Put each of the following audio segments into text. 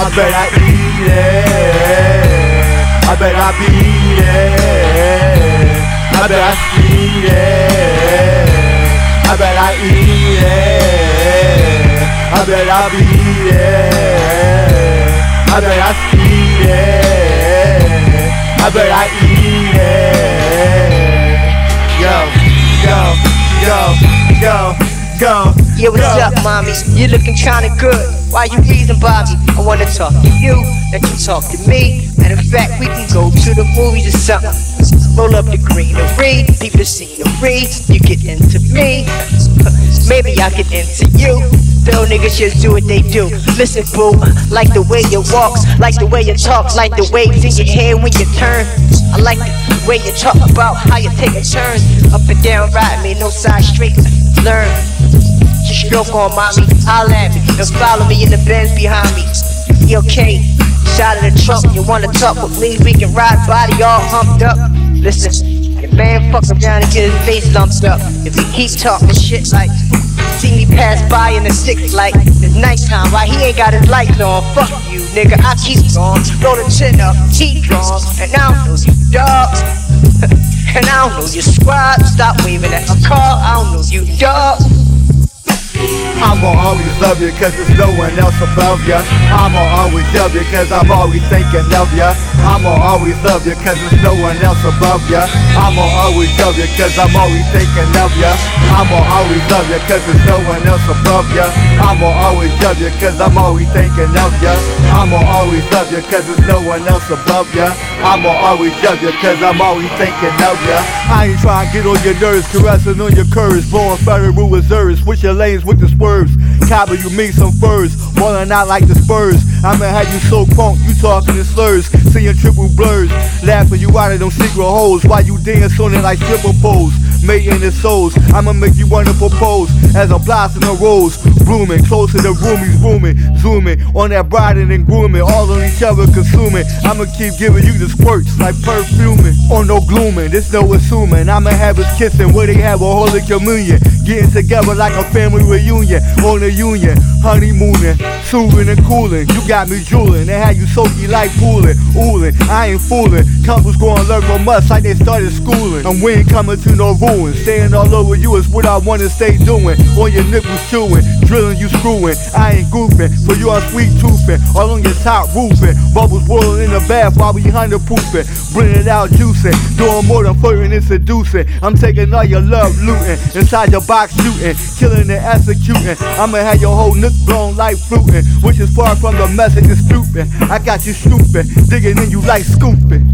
I bet I eat it. I bet I beat it. I bet I speed it. I bet I eat it. I bet I beat it. I bet I speed it. I bet I eat it. Yo, yo, yo, yo, yo. Yeah, what's up, mommy? You looking kinda good. Why you reason by me? I wanna talk to you, let you talk to me. And in fact, we can go to the movies or something. Roll up the greenery, peep the scenery. You get into me, maybe I get into you. Bill niggas just do what they do. Listen, boo, like the way you walks, like the way you talk, like the waves in your hair when you turn. I like the way you talk about how you take a turn. Up and down, ride me, no side street. Learn. Stroke on mommy, holla at me, and follow me in the Benz behind me. You okay? Shot of the trunk, you wanna talk with me? We can ride body all humped up. Listen, your man fuck around and get his face lumped up. If he keep talking shit like, see me pass by in the six light, it's nighttime, why he ain't got his lights on? Fuck you, nigga, I keep going. Roll the chin up, T draws, and I don't know you dogs. and I don't know you squad. Stop waving at my car, I don't know you dog. I'ma always love you cause there's no one else above ya. I'ma always love you cause I'm always thinking of ya. I'ma always love you cause there's no one else above ya. I'ma always love you cause I'm always thinking of ya. I'ma always love you cause there's no one else above ya. I'ma always love you cause I'm always thinking of ya. I'ma always love you cause there's no one else above ya. I'ma always love you cause I'm always thinking of ya. I ain't trying to get on your nerves, caressing on your curves Blowing federal reserves, your lanes with the swerves. Copper, you meet some furs, falling out like the Spurs. I'ma have you so crunk, you talking in slurs. Seeing triple blurs, laughing you out of them secret holes. Why you dance on it like stripper poles? Mating the souls, I'ma make you wanna propose As I'm blasting the rose, blooming Close to the roomies, rooming, zooming. On that briding and grooming, all on each other consuming. I'ma keep giving you the squirts like perfuming On no glooming, there's no assuming. I'ma have us kissing where they have a holy communion. Getting together like a family reunion. On a union, honeymooning Soothing and cooling, you got me drooling And how you soaky like pooling, ooling I ain't fooling, couples gonna learn from us like they started schooling. And we ain't coming to no ruin. Staying all over you is what I wanna stay doing. On your nipples chewing, drilling you screwing. I ain't goofing, for you are sweet toothing All on your top roofing, bubbles boiling in the bath while we under proofing Bring it out juicing, doing more than flirting and seducing. I'm taking all your love looting, inside your box shooting. Killing and executing, I'ma have your whole nook blown like fluting Which is far from the message of stupid. I got you stupid, digging in you like scooping.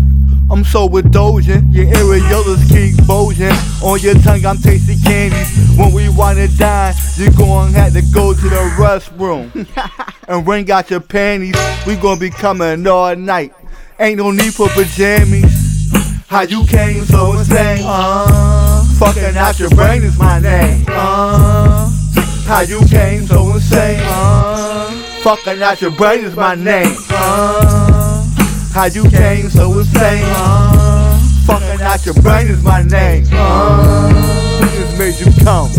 I'm so indulgent, your areolas keep bulging. On your tongue I'm tasting candies When we wanna dine, you gon' have to go to the restroom. And wring out your panties, we gon' be coming all night. Ain't no need for pajamas How you came so insane, uh Fucking out your brain is my name, uh. How you came so insane, uh Fucking out your brain is my name, uh. How you came so insane, uh Fucking out your brain is my name, uh. Just made you come?